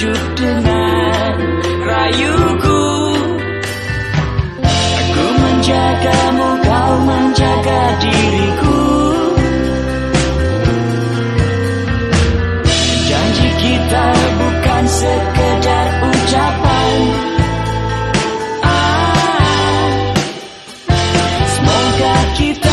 Sejuk dengan rayuku. Aku menjagamu, kau menjaga diriku. Janji kita bukan sekedar ucapan. Ah, Semoga kita